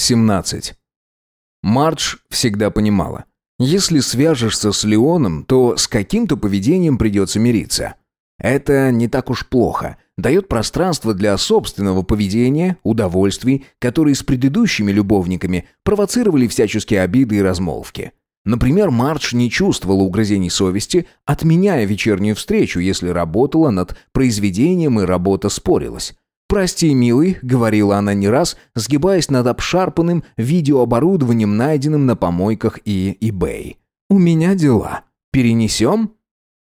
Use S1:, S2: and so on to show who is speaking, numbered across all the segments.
S1: 17. Мардж всегда понимала. Если свяжешься с Леоном, то с каким-то поведением придется мириться. Это не так уж плохо. Дает пространство для собственного поведения, удовольствий, которые с предыдущими любовниками провоцировали всяческие обиды и размолвки. Например, Мардж не чувствовала угрызений совести, отменяя вечернюю встречу, если работала над произведением и работа спорилась. «Прости, милый», — говорила она не раз, сгибаясь над обшарпанным видеооборудованием, найденным на помойках и eBay. «У меня дела. Перенесем?»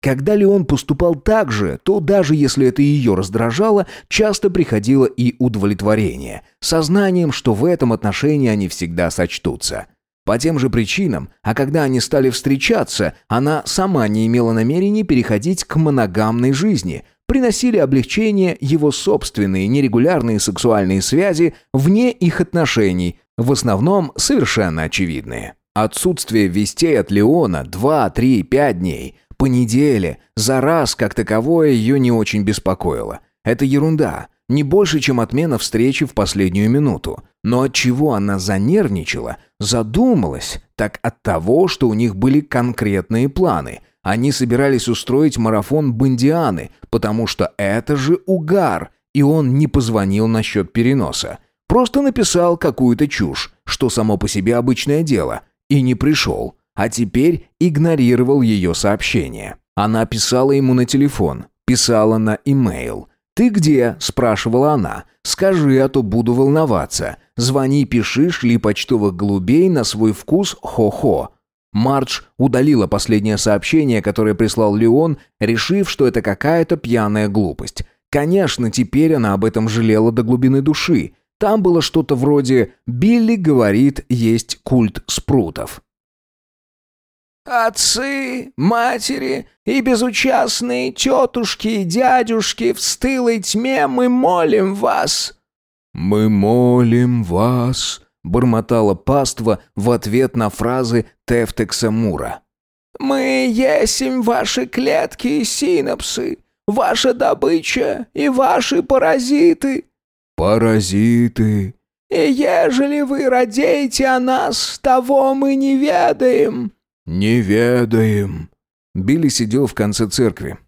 S1: Когда Леон поступал так же, то даже если это ее раздражало, часто приходило и удовлетворение, сознанием, что в этом отношении они всегда сочтутся. По тем же причинам, а когда они стали встречаться, она сама не имела намерения переходить к моногамной жизни, приносили облегчение его собственные нерегулярные сексуальные связи вне их отношений, в основном совершенно очевидные. Отсутствие вестей от Леона 2, 3, 5 дней, по неделе, за раз как таковое ее не очень беспокоило. Это ерунда, не больше, чем отмена встречи в последнюю минуту. Но от чего она занервничала, задумалась, так от того, что у них были конкретные планы – они собирались устроить марафон Бондианы, потому что это же угар, и он не позвонил насчет переноса. Просто написал какую-то чушь, что само по себе обычное дело, и не пришел, а теперь игнорировал ее сообщение. Она писала ему на телефон, писала на имейл. «Ты где?» – спрашивала она. «Скажи, а то буду волноваться. Звони, пиши, шли почтовых голубей на свой вкус хо-хо. Мардж удалила последнее сообщение, которое прислал Леон, решив, что это какая-то пьяная глупость. Конечно, теперь она об этом жалела до глубины души. Там было что-то вроде «Билли говорит, есть культ спрутов».
S2: «Отцы, матери и безучастные тетушки и дядюшки в стылой тьме мы молим вас!»
S1: «Мы молим вас!» Бормотала паства в ответ на фразы Тефтекса Мура.
S2: «Мы есим ваши клетки и синапсы, ваша добыча и ваши паразиты».
S1: «Паразиты».
S2: «И ежели вы радеете о нас, того мы не ведаем».
S1: «Не ведаем». Билли сидел в конце церкви.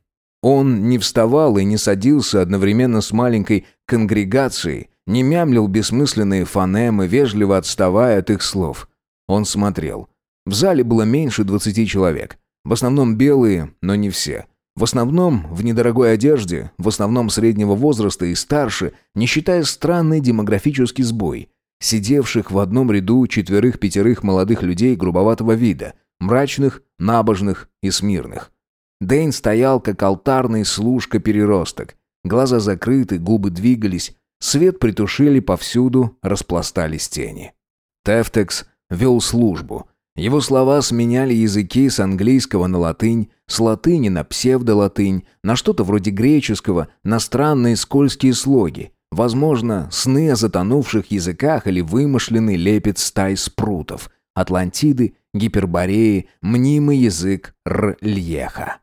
S1: Он не вставал и не садился одновременно с маленькой конгрегацией, не мямлил бессмысленные фонемы, вежливо отставая от их слов. Он смотрел. В зале было меньше двадцати человек. В основном белые, но не все. В основном в недорогой одежде, в основном среднего возраста и старше, не считая странный демографический сбой. Сидевших в одном ряду четверых-пятерых молодых людей грубоватого вида, мрачных, набожных и смирных. Дэйн стоял, как алтарный служка-переросток. Глаза закрыты, губы двигались, Свет притушили повсюду, распластались тени. Тефтекс вел службу. Его слова сменяли языки с английского на латынь, с латыни на псевдолатынь, на что-то вроде греческого, на странные скользкие слоги. Возможно, сны о затонувших языках или вымышленный лепет стай спрутов. Атлантиды, Гипербореи, мнимый язык Рльеха.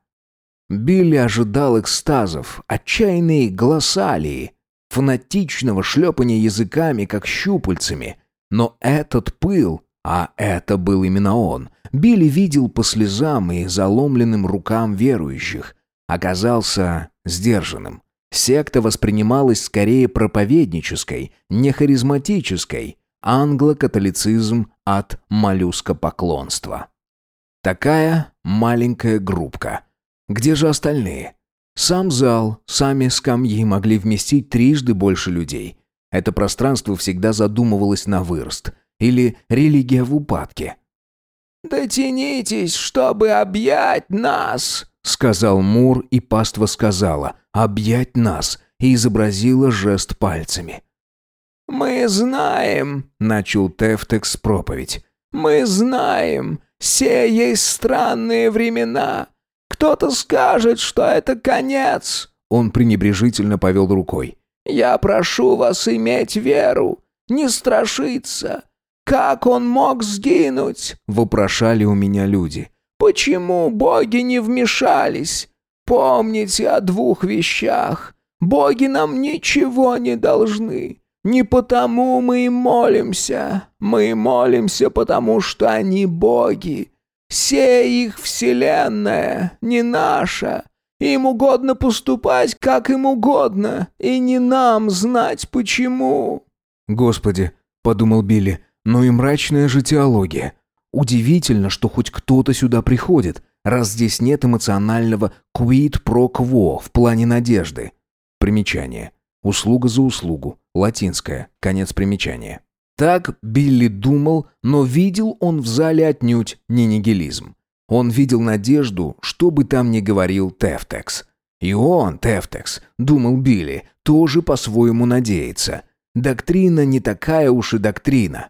S1: Билли ожидал экстазов, отчаянные глоссалии, фанатичного шлепания языками, как щупальцами. Но этот пыл, а это был именно он, Билли видел по слезам и заломленным рукам верующих, оказался сдержанным. Секта воспринималась скорее проповеднической, не харизматической, англо-католицизм от моллюскопоклонства. Такая маленькая группка. Где же остальные? Сам зал, сами скамьи могли вместить трижды больше людей. Это пространство всегда задумывалось на вырост. Или религия в упадке.
S2: «Дотянитесь, чтобы объять нас!» — сказал
S1: Мур, и паства сказала «объять нас» и изобразила жест пальцами.
S2: «Мы знаем», — начал Тефтекс проповедь, «мы знаем, все есть странные времена, кто-то скажет, что это конец!»
S1: Он пренебрежительно повел рукой.
S2: «Я прошу вас иметь веру, не страшиться. Как он мог сгинуть?» — вопрошали у меня люди. «Почему боги не вмешались? Помните о двух вещах. Боги нам ничего не должны. Не потому мы им молимся. Мы молимся, потому что они боги. Все их вселенная, не наша. Им угодно поступать, как им угодно, и не нам знать почему».
S1: «Господи», — подумал Билли, — «ну и мрачная же теология. Удивительно, что хоть кто-то сюда приходит, раз здесь нет эмоционального «quid pro quo» в плане надежды». Примечание. Услуга за услугу. Латинское. Конец примечания. Так Билли думал, но видел он в зале отнюдь не нигилизм. Он видел надежду, что бы там ни говорил Тефтекс. И он, Тефтекс, думал Билли, тоже по-своему надеется. Доктрина не такая уж и доктрина.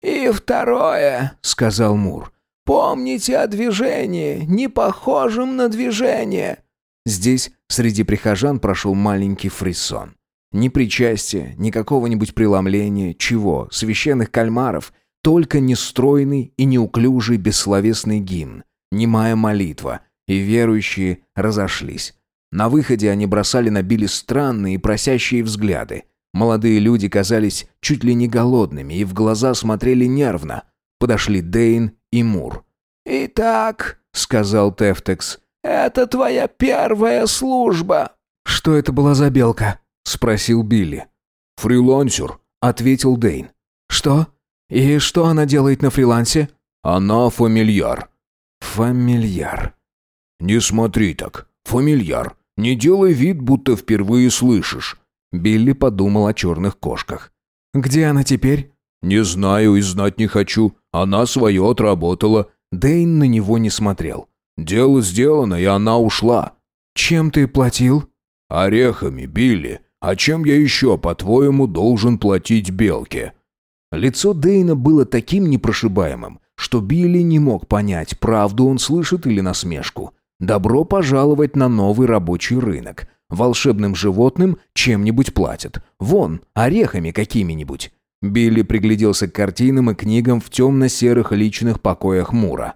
S2: «И второе», — сказал Мур, — «помните о движении, не похожем на движение».
S1: Здесь среди прихожан прошел маленький фрисон. Ни причастия, ни какого-нибудь преломления, чего, священных кальмаров, только нестройный и неуклюжий бессловесный гимн, немая молитва, и верующие разошлись. На выходе они бросали на Билли странные и просящие взгляды. Молодые люди казались чуть ли не голодными и в глаза смотрели нервно. Подошли Дейн и Мур.
S2: «Итак», — сказал Тефтекс, — «это твоя первая служба».
S1: «Что это была за белка?» — спросил Билли.
S3: «Фрилансер», — ответил Дейн.
S1: «Что? И что она делает на фрилансе?»
S3: «Она фамильяр».
S1: «Фамильяр».
S3: «Не смотри так. Фамильяр. Не делай вид, будто впервые слышишь».
S1: Билли подумал о черных кошках. «Где она теперь?»
S3: «Не знаю и знать не хочу. Она свое отработала».
S1: Дейн на него не смотрел.
S3: «Дело сделано, и она ушла».
S1: «Чем ты платил?»
S3: «Орехами, Билли. А чем я еще, по-твоему, должен платить белке?»
S1: Лицо Дейна было таким непрошибаемым, что Билли не мог понять, правду он слышит или насмешку. «Добро пожаловать на новый рабочий рынок. Волшебным животным чем-нибудь платят. Вон, орехами какими-нибудь». Билли пригляделся к картинам и книгам в темно-серых личных покоях Мура.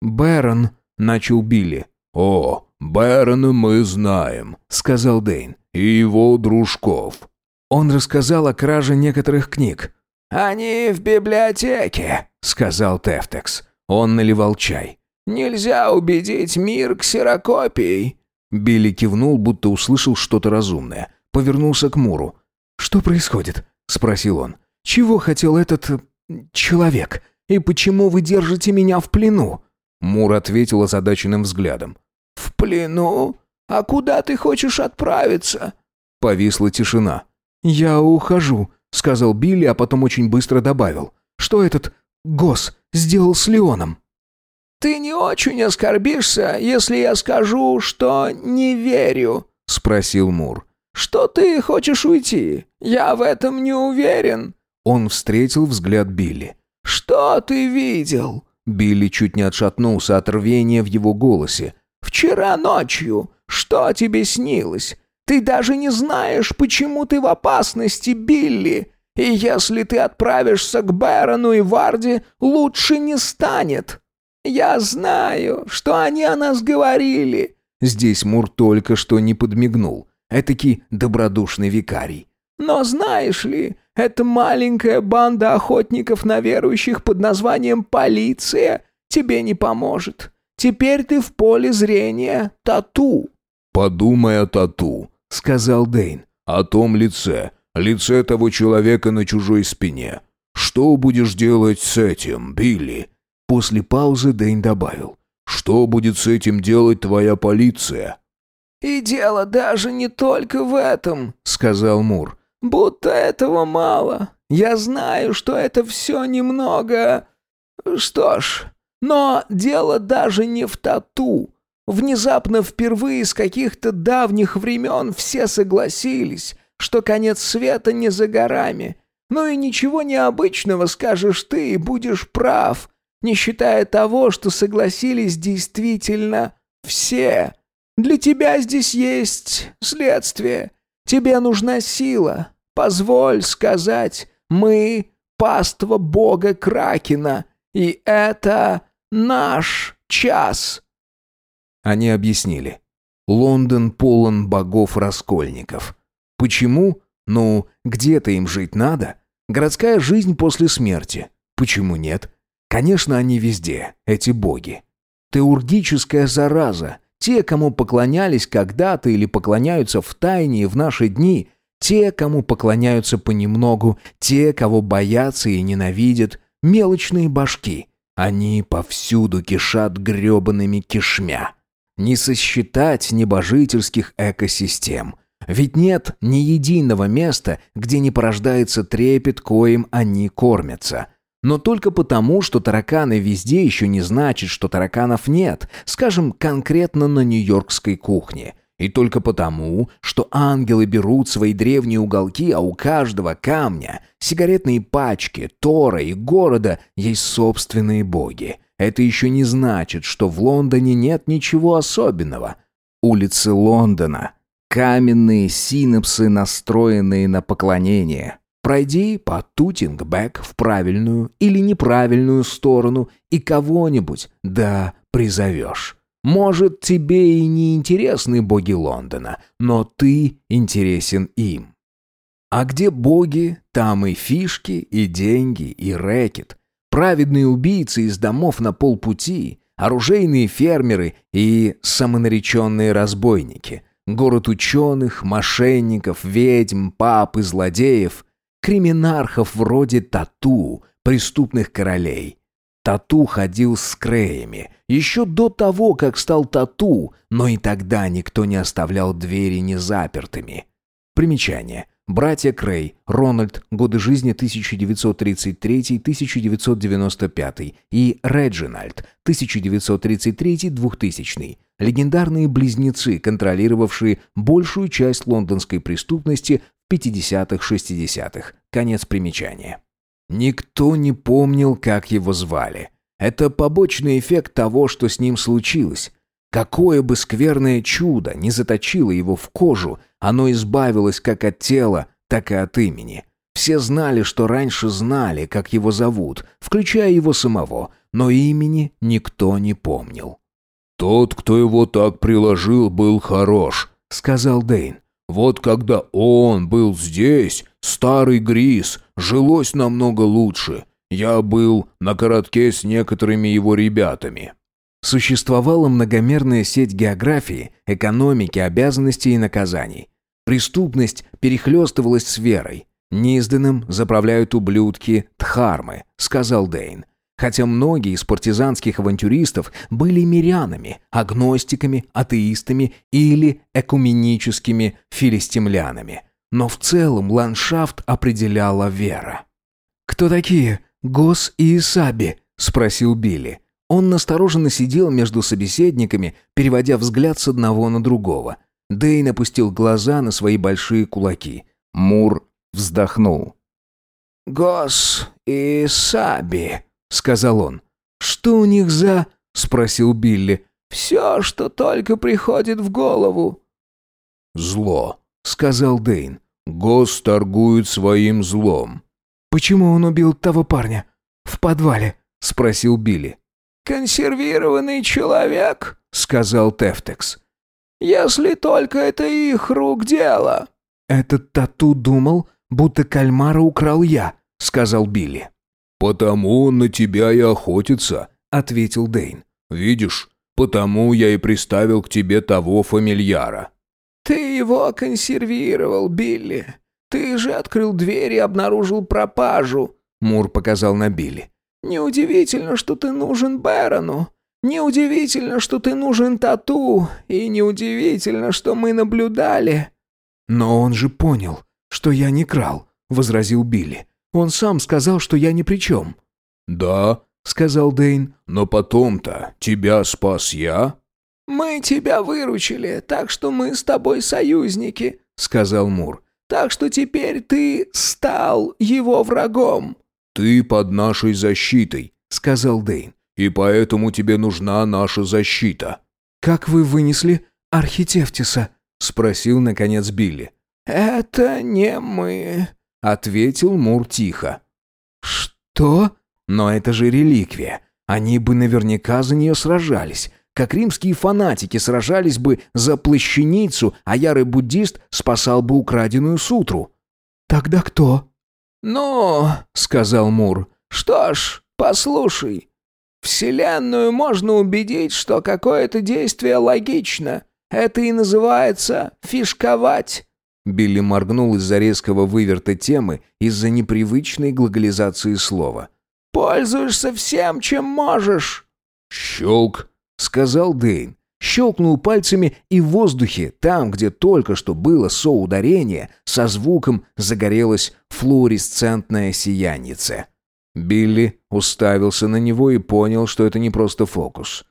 S1: «Бэрон», — начал Билли.
S3: «О, Бэрона мы знаем», — сказал Дейн и его дружков».
S1: Он рассказал о краже некоторых книг.
S2: «Они в библиотеке», — сказал Тефтекс. Он наливал чай. «Нельзя убедить мир ксерокопией».
S1: Билли кивнул, будто услышал что-то разумное. Повернулся к Муру. «Что происходит?» — спросил он. «Чего хотел этот... Э, человек? И почему вы держите меня в плену?» Мур ответил озадаченным взглядом.
S2: «В плену? «А куда ты хочешь отправиться?»
S1: Повисла тишина. «Я ухожу», — сказал Билли, а потом очень быстро добавил. «Что этот Гос сделал с Леоном?»
S2: «Ты не очень оскорбишься, если я скажу, что не верю?» — спросил Мур. «Что ты хочешь уйти? Я в этом не уверен».
S1: Он встретил взгляд Билли.
S2: «Что ты видел?»
S1: Билли чуть не отшатнулся от рвения в его голосе.
S2: «Вчера ночью что тебе снилось? Ты даже не знаешь, почему ты в опасности, Билли. И если ты отправишься к Бэрону и Варди, лучше не станет. Я знаю, что они о нас говорили».
S1: Здесь Мур только что не подмигнул. Этакий добродушный викарий.
S2: «Но знаешь ли, эта маленькая банда охотников на верующих под названием «Полиция» тебе не поможет. Теперь ты в поле зрения тату».
S3: «Подумай о тату», — сказал Дейн. «О том лице, лице того человека на чужой спине. Что будешь делать с этим, Билли?»
S1: После паузы Дейн добавил.
S3: «Что будет с этим делать твоя полиция?»
S2: «И дело даже не только в этом», — сказал Мур. «Будто этого мало. Я знаю, что это все немного... Что ж, но дело даже не в тату. Внезапно впервые с каких-то давних времен все согласились, что конец света не за горами. Ну и ничего необычного скажешь ты и будешь прав, не считая того, что согласились действительно все. Для тебя здесь есть следствие. Тебе нужна сила. Позволь сказать, мы — паства бога Кракена, и это наш час».
S1: Они объяснили. Лондон полон богов-раскольников. Почему? Ну, где-то им жить надо. Городская жизнь после смерти. Почему нет? Конечно, они везде, эти боги. Теургическая зараза. Те, кому поклонялись когда-то или поклоняются в тайне в наши дни, те, кому поклоняются понемногу, те, кого боятся и ненавидят, мелочные башки. Они повсюду кишат гребаными кишмя. Не сосчитать небожительских экосистем. Ведь нет ни единого места, где не порождается трепет, коим они кормятся. Но только потому, что тараканы везде еще не значит, что тараканов нет, скажем, конкретно на нью-йоркской кухне. И только потому, что ангелы берут свои древние уголки, а у каждого камня, сигаретной пачки, тора и города есть собственные боги. Это еще не значит, что в Лондоне нет ничего особенного. Улицы Лондона. Каменные синапсы, настроенные на поклонение. Пройди по Тутингбэк в правильную или неправильную сторону и кого-нибудь, да, призовешь. Может, тебе и не интересны боги Лондона, но ты интересен им. А где боги, там и фишки, и деньги, и рэкет. Праведные убийцы из домов на полпути, оружейные фермеры и самонареченные разбойники. Город ученых, мошенников, ведьм, пап и злодеев – криминархов вроде Тату, преступных королей. Тату ходил с Креями, еще до того, как стал Тату, но и тогда никто не оставлял двери незапертыми. Примечание. Братья Крей, Рональд, годы жизни 1933-1995 и Реджинальд, 1933-2000. Легендарные близнецы, контролировавшие большую часть лондонской преступности 50-х-60-х. Конец примечания. Никто не помнил, как его звали. Это побочный эффект того, что с ним случилось. Какое бы скверное чудо не заточило его в кожу, оно избавилось как от тела, так и от имени. Все знали, что раньше знали, как его зовут, включая его самого, но имени никто не помнил.
S3: «Тот, кто его так приложил, был хорош», — сказал Дейн. Вот когда он был здесь, старый Грис, жилось намного лучше. Я был на коротке с некоторыми его ребятами».
S1: Существовала многомерная сеть географии, экономики, обязанностей и наказаний. Преступность перехлестывалась с верой. «Неизданным заправляют ублюдки Тхармы», — сказал Дейн хотя многие из партизанских авантюристов были мирянами, агностиками, атеистами или экуменическими филистимлянами. Но в целом ландшафт определяла вера. «Кто такие Гос и Исаби?» – спросил Билли. Он настороженно сидел между собеседниками, переводя взгляд с одного на другого. Дэйн опустил глаза на свои большие кулаки. Мур вздохнул.
S2: «Гос и Саби»,
S1: сказал он. «Что у них за...» — спросил Билли.
S2: «Все, что только приходит в голову».
S3: «Зло», — сказал Дейн. «Гос торгует своим злом».
S1: «Почему он убил того парня? В подвале?» — спросил Билли.
S2: «Консервированный человек», — сказал Тефтекс. «Если только это их рук дело».
S1: «Этот тату думал, будто кальмара украл я», — сказал Билли.
S3: «Потому он на тебя и охотится», — ответил Дейн. «Видишь, потому я и приставил к тебе того фамильяра».
S2: «Ты его консервировал, Билли. Ты же открыл дверь и обнаружил пропажу», — Мур показал на Билли. «Неудивительно, что ты нужен Бэрону. Неудивительно, что ты нужен Тату. И неудивительно, что мы наблюдали».
S1: «Но он же понял, что я не крал», — возразил Билли. Он сам сказал, что я ни при чем».
S3: «Да», — сказал Дейн, — «но потом-то тебя спас я».
S2: «Мы тебя выручили, так что мы с тобой союзники», — сказал Мур. «Так что теперь ты стал его врагом».
S3: «Ты под нашей защитой», — сказал Дейн, — «и поэтому тебе нужна наша защита».
S1: «Как вы вынесли Архитефтиса?» — спросил, наконец, Билли.
S2: «Это не мы»,
S1: Ответил Мур тихо. «Что? Но это же реликвия. Они бы наверняка за нее сражались. Как римские фанатики сражались бы за плащаницу, а ярый буддист спасал бы украденную сутру».
S2: Тогда кто?»
S1: «Ну, — сказал Мур, — что ж, послушай. Вселенную можно убедить, что какое-то действие логично. Это и называется фишковать». Билли моргнул из-за резкого выверта темы, из-за непривычной глаголизации слова. «Пользуешься всем, чем можешь».
S3: «Щелк», —
S1: сказал Дейн. Щелкнул пальцами, и в воздухе, там, где только что было соударение, со звуком загорелась флуоресцентная сиянице. Билли уставился на него и понял, что это не просто фокус.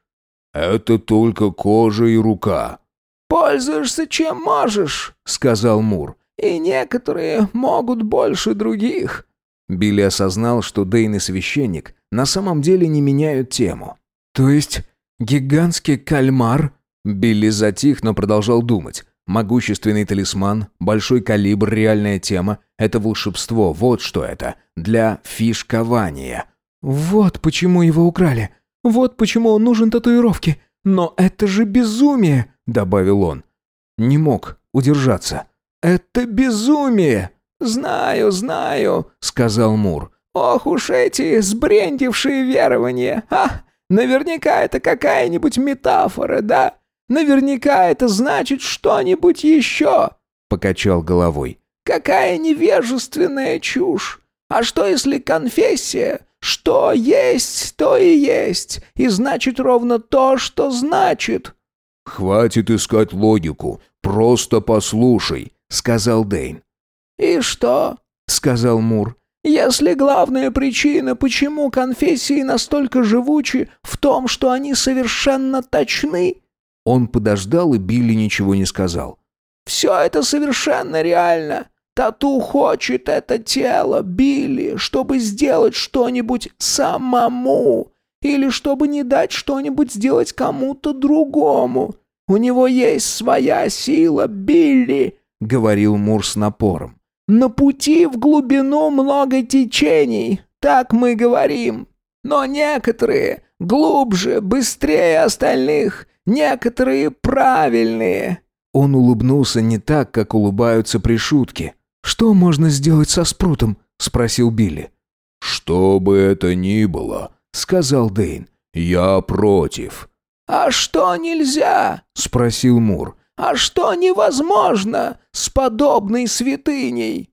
S3: «Это только кожа и рука».
S1: «Пользуешься чем можешь», — сказал Мур. «И некоторые могут больше других». Билли осознал, что Дейн и священник на самом деле не меняют тему.
S2: «То есть гигантский кальмар?»
S1: Билли затих, но продолжал думать. Могущественный талисман, большой калибр, реальная тема — это волшебство, вот что это, для фишкования.
S2: «Вот почему его украли. Вот почему он нужен татуировке. Но это же безумие!» — добавил он.
S1: Не мог удержаться.
S2: «Это безумие!»
S1: «Знаю, знаю», — сказал Мур. «Ох уж эти сбрендившие верования! А, наверняка это какая-нибудь метафора, да? Наверняка это значит что-нибудь еще!» Покачал головой. «Какая невежественная чушь! А что если конфессия? Что есть, то и есть, и значит ровно то, что значит!»
S3: «Хватит искать логику, просто послушай», — сказал Дейн.
S1: «И что?» — сказал Мур. «Если главная причина, почему конфессии настолько живучи, в том, что они совершенно точны, он подождал, и Билли ничего не сказал. «Все это совершенно реально. Тату хочет это тело, Билли, чтобы сделать что-нибудь самому. Или чтобы не дать что-нибудь сделать кому-то другому. У него есть своя сила, Билли», — говорил Мур с напором. «На пути в глубину много течений, так мы говорим. Но некоторые глубже, быстрее остальных, Некоторые правильные». Он улыбнулся не так, как улыбаются при шутке.
S2: «Что можно сделать со спрутом?» — спросил Билли.
S3: «Что бы это ни было», — сказал Дейн, — «я против».
S1: «А что нельзя?» — спросил Мур. «А что невозможно с подобной святыней?»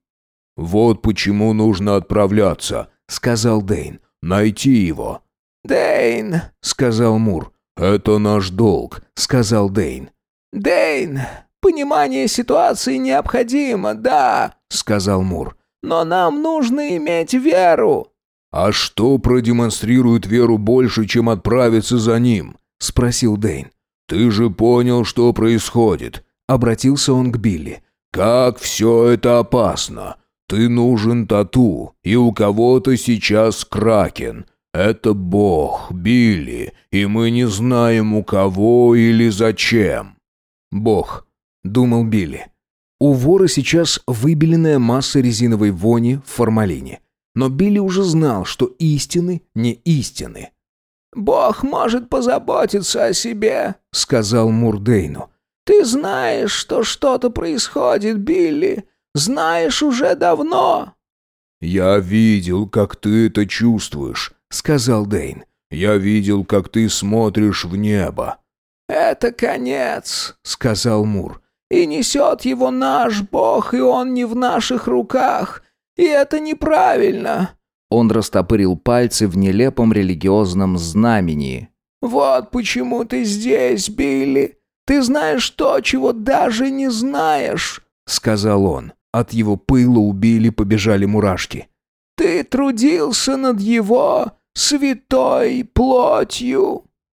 S3: «Вот почему нужно отправляться», — сказал Дейн. «Найти его».
S1: «Дейн», — сказал Мур,
S3: «Это наш долг», — сказал Дейн.
S1: «Дейн, понимание ситуации необходимо, да», — сказал Мур. «Но нам нужно иметь веру».
S3: «А что продемонстрирует веру больше, чем отправиться за ним?» — спросил Дейн. «Ты же понял, что происходит», — обратился он к Билли. «Как все это опасно! Ты нужен тату, и у кого-то сейчас кракен. «Это Бог, Билли, и мы не знаем, у кого или зачем».
S1: «Бог», — думал Билли. У вора сейчас выбеленная масса резиновой вони в формалине. Но Билли уже знал, что истины не истины. «Бог может позаботиться о себе», — сказал Мурдейну. «Ты знаешь, что что-то происходит, Билли. Знаешь уже давно».
S3: «Я видел, как ты это чувствуешь», — сказал Дейн. «Я видел, как ты смотришь в небо».
S1: «Это конец», — сказал Мур. «И несет его наш Бог, и он не в наших руках. И это неправильно». Он растопырил пальцы в нелепом религиозном знамени. «Вот почему ты здесь, Билли. Ты знаешь то, чего даже не знаешь», — сказал он. От его пыла у Билли побежали мурашки. «Ты трудился над его святой плотью.